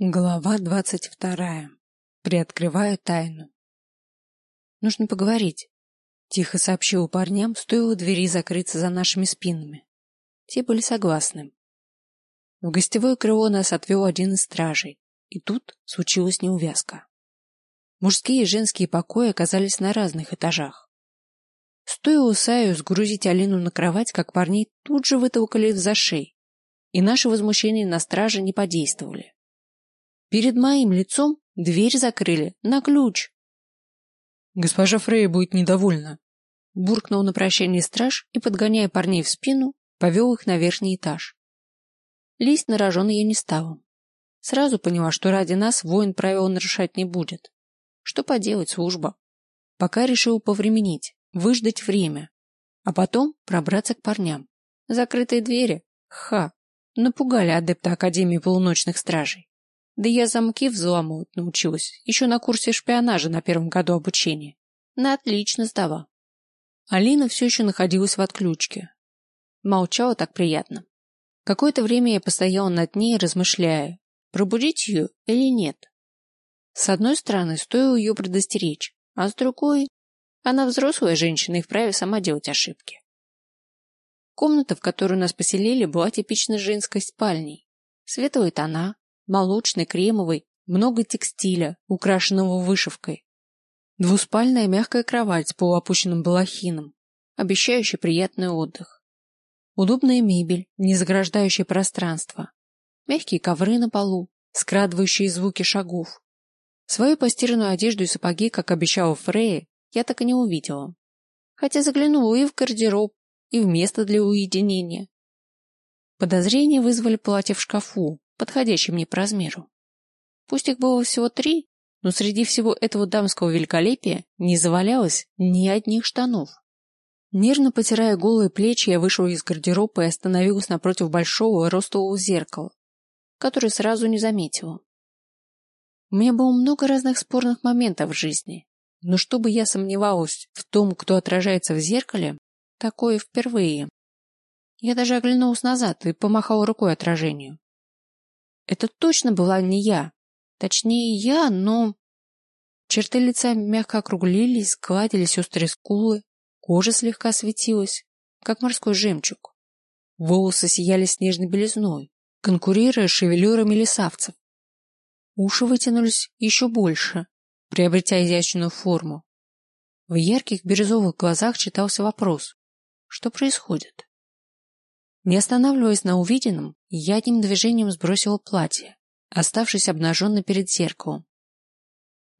Глава двадцать вторая. Приоткрываю тайну. Нужно поговорить. Тихо сообщил парням, стоило двери закрыться за нашими спинами. Те были согласны. В гостевое крыло нас отвел один из стражей, и тут случилась неувязка. Мужские и женские покои оказались на разных этажах. Стоило Саю сгрузить Алину на кровать, как парней тут же вытолкали за шеи, и наши возмущения на страже не подействовали. Перед моим лицом дверь закрыли на ключ. Госпожа Фрейя будет недовольна. Буркнул на прощание страж и, подгоняя парней в спину, повел их на верхний этаж. Лезть на рожон я не стала. Сразу поняла, что ради нас воин правил нарушать не будет. Что поделать, служба. Пока решил повременить, выждать время, а потом пробраться к парням. Закрытые двери? Ха! Напугали адепта Академии полуночных стражей. Да я замки взламывать научилась, еще на курсе шпионажа на первом году обучения. На отлично сдава. Алина все еще находилась в отключке. Молчала так приятно. Какое-то время я постояла над ней, размышляя, пробудить ее или нет. С одной стороны, стоило ее предостеречь, а с другой, она взрослая женщина и вправе сама делать ошибки. Комната, в которую нас поселили, была типично женской спальней. Светлые тона, молочный, кремовый, много текстиля, украшенного вышивкой. Двуспальная мягкая кровать с полуопущенным балахином, обещающая приятный отдых. Удобная мебель, не заграждающая пространство. Мягкие ковры на полу, скрадывающие звуки шагов. Свою постиранную одежду и сапоги, как обещала Фрея, я так и не увидела. Хотя заглянула и в гардероб, и в место для уединения. Подозрения вызвали платье в шкафу, подходящий мне по размеру. Пусть их было всего три, но среди всего этого дамского великолепия не завалялось ни одних штанов. Нервно потирая голые плечи, я вышел из гардероба и остановился напротив большого ростового зеркала, которое сразу не заметила. У меня было много разных спорных моментов в жизни, но чтобы я сомневалась в том, кто отражается в зеркале, такое впервые. Я даже оглянулась назад и помахала рукой отражению. Это точно была не я. Точнее, я, но... Черты лица мягко округлились, складились острые скулы, кожа слегка светилась, как морской жемчуг. Волосы сияли снежной белизной, конкурируя с шевелюрами лесавцев. Уши вытянулись еще больше, приобретя изящную форму. В ярких бирюзовых глазах читался вопрос. Что происходит? Не останавливаясь на увиденном, я одним движением сбросила платье, оставшись обнаженной перед зеркалом.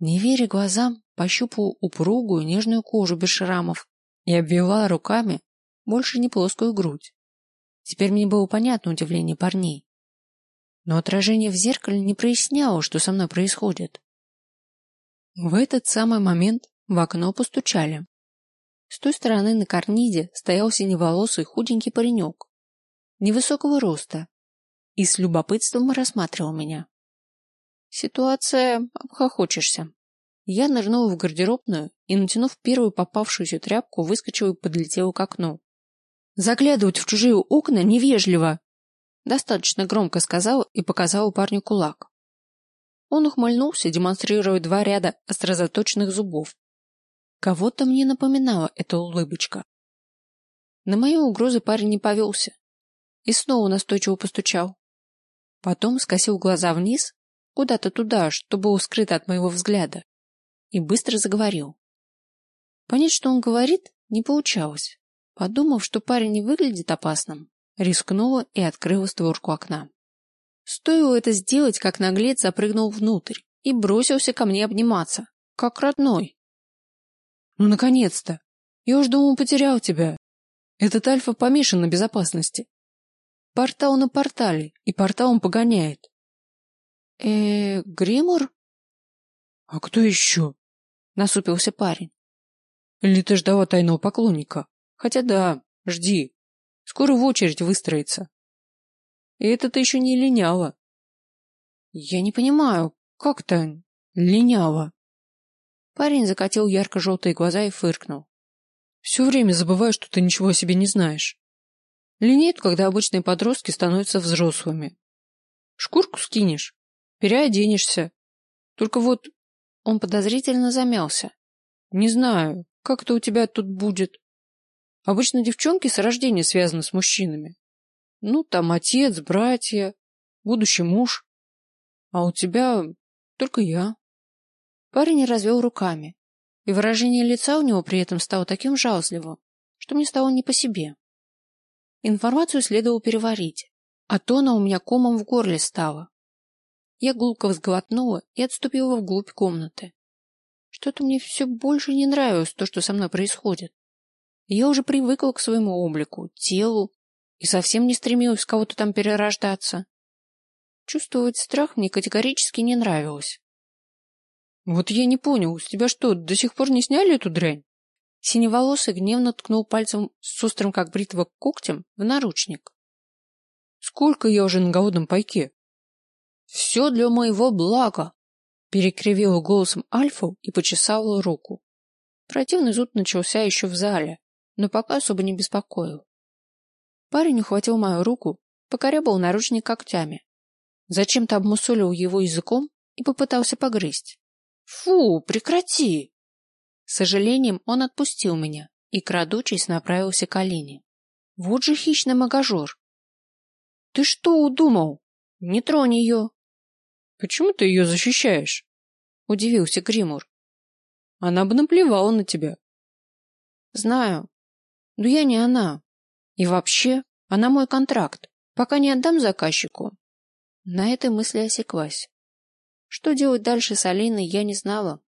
Не веря глазам, пощупала упругую нежную кожу без шрамов и обвивала руками больше не плоскую грудь. Теперь мне было понятно удивление парней. Но отражение в зеркале не проясняло, что со мной происходит. В этот самый момент в окно постучали. С той стороны на карнизе стоял синеволосый худенький паренек невысокого роста, и с любопытством рассматривал меня. Ситуация обхохочешься. Я нырнула в гардеробную и, натянув первую попавшуюся тряпку, выскочила и подлетела к окну. Заглядывать в чужие окна невежливо. Достаточно громко сказала и показала парню кулак. Он ухмыльнулся, демонстрируя два ряда острозаточенных зубов. Кого-то мне напоминала эта улыбочка. На мои угрозы парень не повелся, и снова настойчиво постучал. Потом скосил глаза вниз, куда-то туда, что было скрыто от моего взгляда, и быстро заговорил. Понять, что он говорит, не получалось. Подумав, что парень не выглядит опасным, рискнула и открыла створку окна. Стоило это сделать, как наглец запрыгнул внутрь и бросился ко мне обниматься, как родной. Ну, наконец-то! Я уж думал, потерял тебя. Этот Альфа помешан на безопасности. Портал на портале, и портал он погоняет. э Гримур? А кто еще? Насупился парень. Или ты ждала тайного поклонника? Хотя да, жди. Скоро в очередь выстроится. И это-то еще не линяла. Я не понимаю, как-то линяла. Парень закатил ярко-желтые глаза и фыркнул. Все время забываю, что ты ничего о себе не знаешь. Линеют, когда обычные подростки становятся взрослыми. Шкурку скинешь, Переоденешься. Только вот он подозрительно замялся. Не знаю, как это у тебя тут будет. Обычно девчонки с рождения связаны с мужчинами. Ну, там отец, братья, будущий муж. А у тебя только я. Парень развел руками, и выражение лица у него при этом стало таким жалостливым, что мне стало не по себе. Информацию следовало переварить, а то она у меня комом в горле стала. Я гулко взглотнула и отступила вглубь комнаты. Что-то мне все больше не нравилось то, что со мной происходит. Я уже привыкла к своему облику, телу и совсем не стремилась кого-то там перерождаться. Чувствовать страх мне категорически не нравилось. Вот я не понял, с тебя что, до сих пор не сняли эту дрянь? Синеволосый гневно ткнул пальцем с острым, как бритва, когтем в наручник. Сколько я уже на голодном пайке? Все для моего блага, перекривила голосом Альфу и почесала руку. Противный зуд начался еще в зале, но пока особо не беспокоил. Парень ухватил мою руку, покорябал наручник когтями. Зачем-то обмусолил его языком и попытался погрызть. Фу, прекрати! С сожалением он отпустил меня и, крадучись, направился к Алине. Вот же хищный магажор. Ты что удумал? Не тронь ее. Почему ты ее защищаешь? Удивился Гримур. Она бы наплевала на тебя. Знаю. Но я не она. И вообще, она мой контракт. Пока не отдам заказчику. На этой мысли осеклась. Что делать дальше с Алиной, я не знала.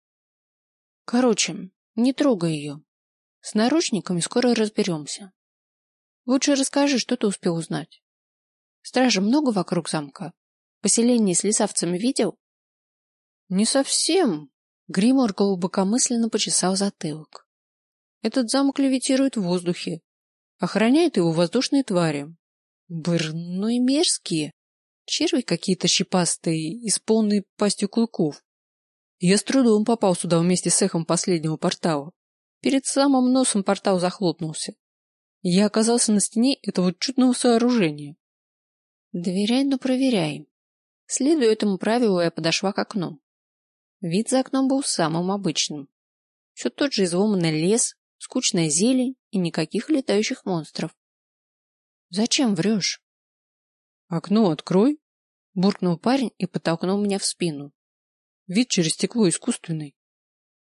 Короче, не трогай ее. С наручниками скоро разберемся. Лучше расскажи, что ты успел узнать. Стражи много вокруг замка? Поселение с лесавцами видел? Не совсем. Гримор глубокомысленно почесал затылок. Этот замок левитирует в воздухе. Охраняет его воздушные твари. Бр, ну и мерзкие. Черви какие-то щипастые и с полной пастью клыков. Я с трудом попал сюда вместе с эхом последнего портала. Перед самым носом портал захлопнулся. Я оказался на стене этого чудного сооружения. Доверяй, но проверяй. Следуя этому правилу, я подошла к окну. Вид за окном был самым обычным. Все тот же изломанный лес, скучная зелень и никаких летающих монстров. Зачем врешь? Окно открой, буркнул парень и подтолкнул меня в спину. Вид через стекло искусственный.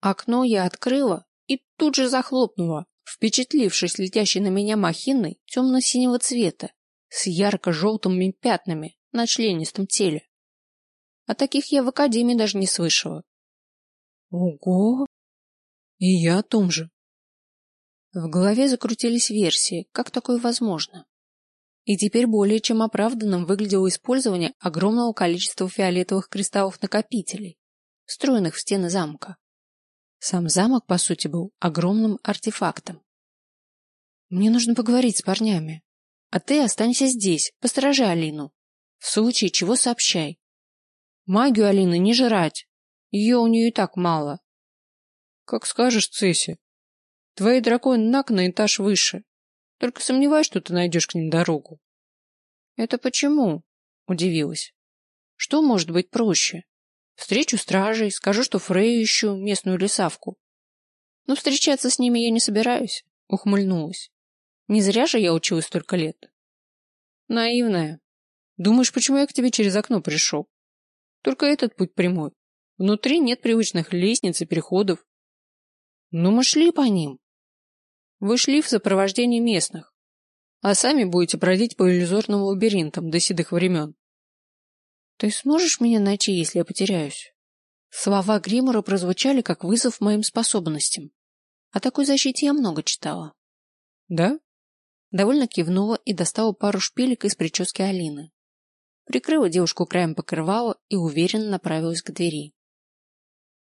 Окно я открыла и тут же захлопнула, впечатлившись летящей на меня махиной темно-синего цвета с ярко-желтыми пятнами на членистом теле. О таких я в академии даже не слышала. Ого! И я о том же. В голове закрутились версии, как такое возможно. И теперь более чем оправданным выглядело использование огромного количества фиолетовых кристаллов-накопителей, встроенных в стены замка. Сам замок, по сути, был огромным артефактом. Мне нужно поговорить с парнями. А ты останься здесь, посторожи Алину. В случае чего сообщай. Магию Алины не жрать. Ее у нее и так мало. Как скажешь, Цесси. Твои драконы наг на этаж выше. Только сомневаюсь, что ты найдешь к ним дорогу. Это почему? Удивилась. Что может быть проще? Встречу стражей, скажу, что Фрей ищу, местную лесавку. Но встречаться с ними я не собираюсь, ухмыльнулась. Не зря же я училась столько лет. Наивная. Думаешь, почему я к тебе через окно пришел? Только этот путь прямой. Внутри нет привычных лестниц и переходов. Но мы шли по ним. Вы шли в сопровождении местных, а сами будете бродить по иллюзорным лабиринтам до седых времен. Ты сможешь меня найти, если я потеряюсь? Слова Гримора прозвучали как вызов моим способностям. О такой защите я много читала. Да? Довольно кивнула и достала пару шпилек из прически Алины. Прикрыла девушку краем покрывала и уверенно направилась к двери.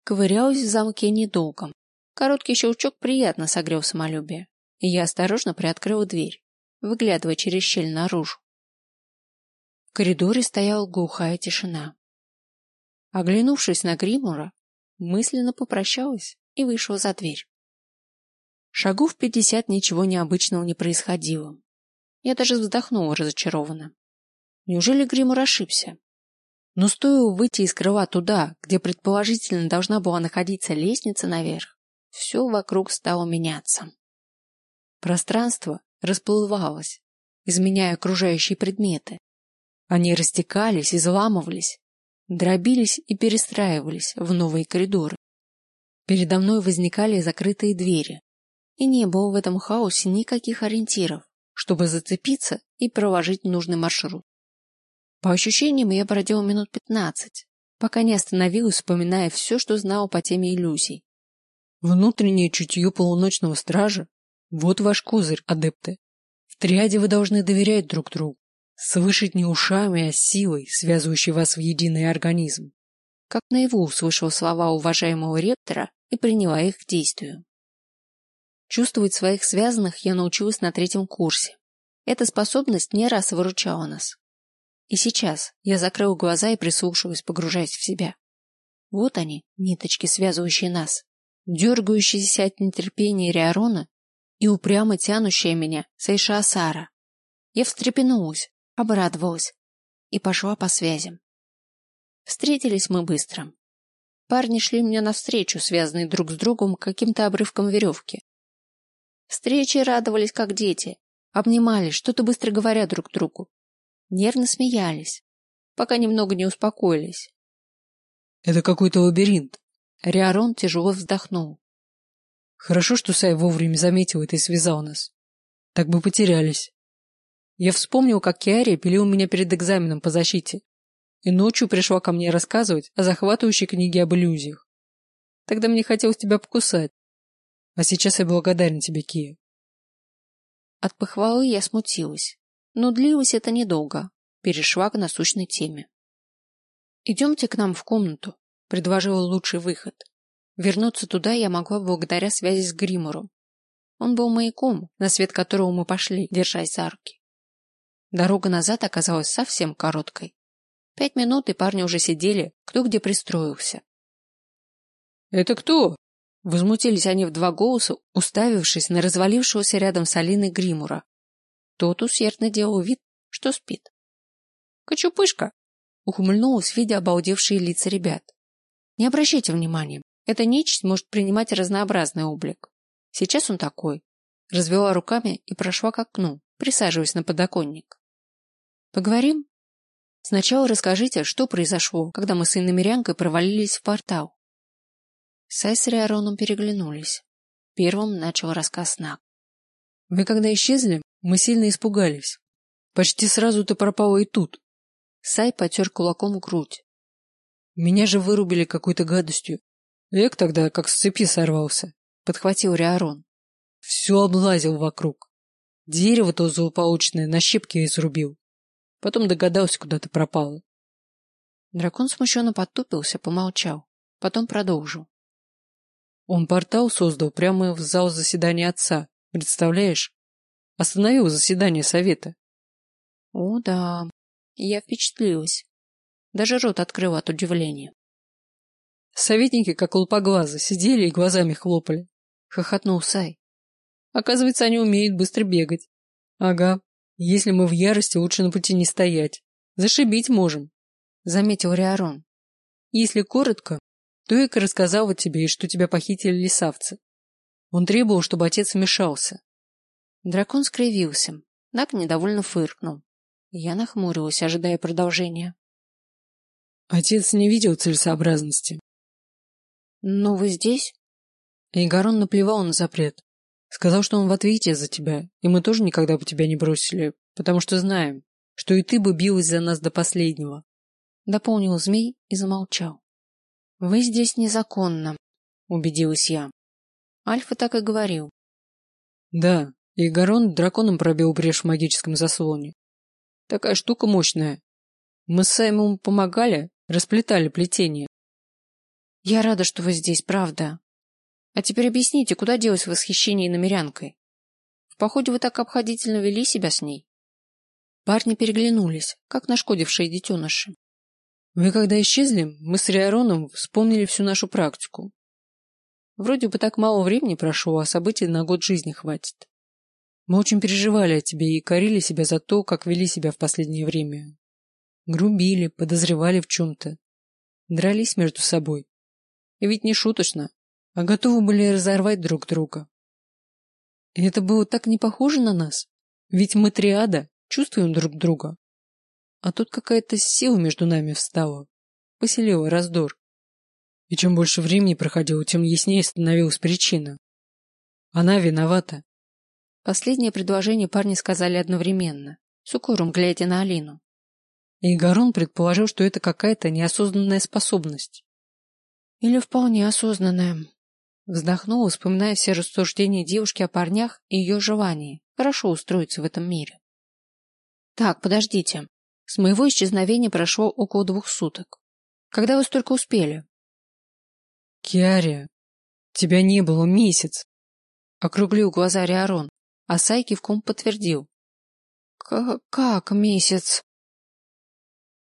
Ковырялась в замке недолго, Короткий щелчок приятно согрел самолюбие, и я осторожно приоткрыла дверь, выглядывая через щель наружу. Коридоре стояла глухая тишина. Оглянувшись на Гримура, мысленно попрощалась и вышла за дверь. Шагу в пятьдесят ничего необычного не происходило. Я даже вздохнула разочарованно. Неужели Гримур ошибся? Но стоило выйти из крыла туда, где предположительно должна была находиться лестница наверх, все вокруг стало меняться. Пространство расплывалось, изменяя окружающие предметы. Они растекались, изламывались, дробились и перестраивались в новые коридоры. Передо мной возникали закрытые двери, и не было в этом хаосе никаких ориентиров, чтобы зацепиться и проложить нужный маршрут. По ощущениям, я бродил минут пятнадцать, пока не остановилась, вспоминая все, что знал по теме иллюзий. Внутреннее чутье полуночного стража — вот ваш козырь, адепты. В триаде вы должны доверять друг другу, слышать не ушами, а силой, связывающей вас в единый организм. Как наяву услышал слова уважаемого ректора и приняла их к действию. Чувствовать своих связанных я научилась на третьем курсе. Эта способность не раз выручала нас. И сейчас я закрыл глаза и прислушиваюсь, погружаясь в себя. Вот они, ниточки, связывающие нас, дергающиеся от нетерпения Риарона и упрямо тянущая меня Сейша Асара. Я встрепенулась, обрадовалась и пошла по связям. Встретились мы быстро. Парни шли мне навстречу, связанные друг с другом каким-то обрывком веревки. Встречи радовались, как дети, обнимались, что-то быстро говоря друг другу. Нервно смеялись, пока немного не успокоились. Это какой-то лабиринт. Риарон тяжело вздохнул. Хорошо, что Сай вовремя заметил это и связал нас. Так бы потерялись. Я вспомнил, как Киария пилил меня перед экзаменом по защите. И ночью пришла ко мне рассказывать о захватывающей книге об иллюзиях. Тогда мне хотелось тебя покусать. А сейчас я благодарен тебе, Кия. От похвалы я смутилась, но длилось это недолго. Перешла к насущной теме. «Идемте к нам в комнату», — предложила лучший выход. Вернуться туда я могла благодаря связи с Гримором. Он был маяком, на свет которого мы пошли, держась за руки. Дорога назад оказалась совсем короткой. Пять минут, и парни уже сидели, кто где пристроился. «Это кто?» Возмутились они в два голоса, уставившись на развалившегося рядом с Алиной Гримура. Тот усердно делал вид, что спит. «Кочупышка!» — ухмыльнулась, видя обалдевшие лица ребят. «Не обращайте внимания, эта нечисть может принимать разнообразный облик. Сейчас он такой». Развела руками и прошла к окну, присаживаясь на подоконник. «Поговорим?» «Сначала расскажите, что произошло, когда мы с иномерянкой провалились в портал. Сай с Риароном переглянулись. Первым начал рассказ Нак. Вы когда исчезли, мы сильно испугались. Почти сразу ты пропала и тут. Сай потер кулаком грудь. Меня же вырубили какой-то гадостью. Эк тогда как с цепи сорвался. Подхватил Риарон. Все облазил вокруг. Дерево то злополучное на щепки изрубил. Потом догадался, куда ты пропала. Дракон смущенно потупился, помолчал. Потом продолжил. Он портал создал прямо в зал заседания отца. Представляешь? Остановил заседание совета. О, да. Я впечатлилась. Даже рот открыл от удивления. Советники, как лупоглазы, сидели и глазами хлопали. Хохотнул Сай. Оказывается, они умеют быстро бегать. Ага. Если мы в ярости, лучше на пути не стоять. Зашибить можем. Заметил Риарон. Если коротко, Туик рассказал тебе, и что тебя похитили лисавцы. Он требовал, чтобы отец вмешался. Дракон скривился. Нак недовольно фыркнул. Я нахмурилась, ожидая продолжения. Отец не видел целесообразности. Но вы здесь? Игорон наплевал на запрет. Сказал, что он в ответе за тебя, и мы тоже никогда бы тебя не бросили, потому что знаем, что и ты бы билась за нас до последнего. Дополнил змей и замолчал. Вы здесь незаконно, убедилась я. Альфа так и говорил. Да, и Гарон драконом пробил брешь в магическом заслоне. Такая штука мощная. Мы с Саймом помогали, расплетали плетение. Я рада, что вы здесь, правда. А теперь объясните, куда делось восхищение намерянкой? В походе вы так обходительно вели себя с ней. Парни переглянулись, как нашкодившие детеныши. Вы когда исчезли, мы с Риароном вспомнили всю нашу практику. Вроде бы так мало времени прошло, а событий на год жизни хватит. Мы очень переживали о тебе и корили себя за то, как вели себя в последнее время. грубили, подозревали в чем-то, дрались между собой. И ведь не шуточно, а готовы были разорвать друг друга. И это было так не похоже на нас, ведь мы триада, чувствуем друг друга. А тут какая-то сила между нами встала, поселила раздор. И чем больше времени проходило, тем яснее становилась причина. Она виновата. Последнее предложение парни сказали одновременно, с укором глядя на Алину. И Гарон предположил, что это какая-то неосознанная способность. Или вполне осознанная. Вздохнула, вспоминая все рассуждения девушки о парнях и ее желании хорошо устроиться в этом мире. Так, подождите. С моего исчезновения прошло около двух суток. Когда вы столько успели? Киария, тебя не было месяц. Округлил глаза Риарон, а Сай кивком подтвердил. К как месяц?